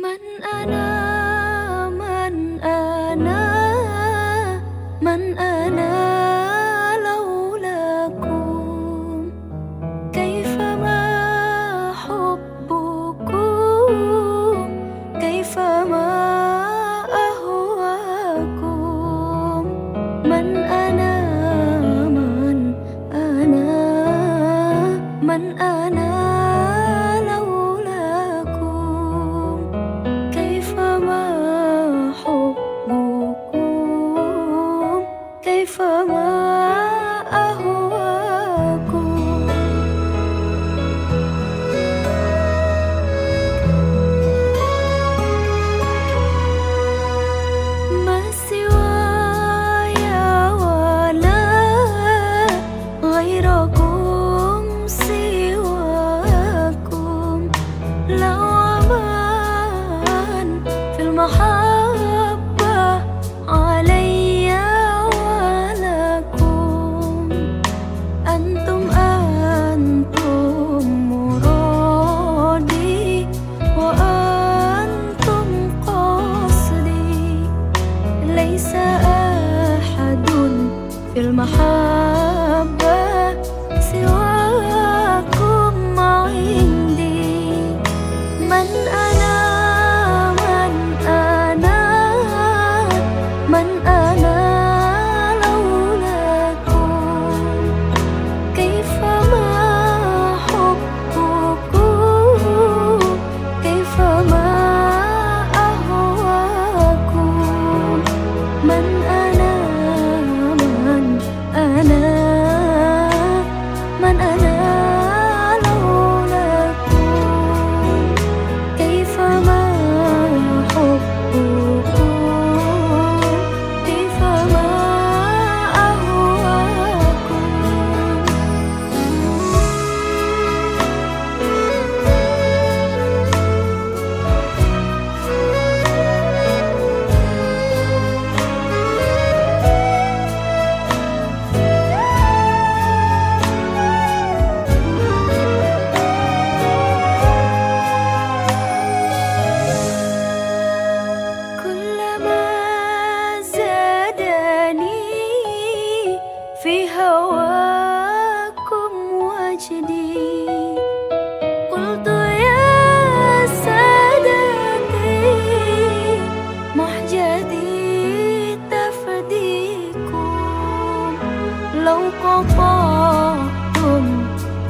Mình anh ơi. haba siwa ako maindi man ay في هواكم وجدي. قلت يا سادتي محجدي تفديكم. لو قطعتم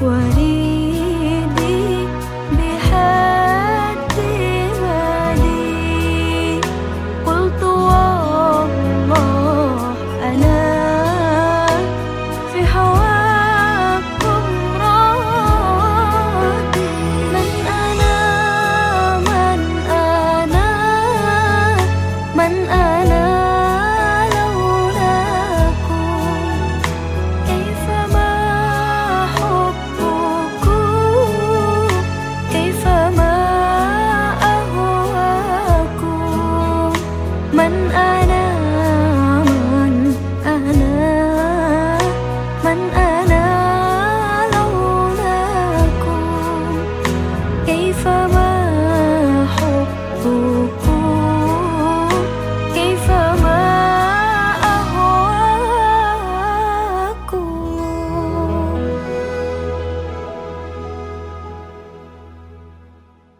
وردي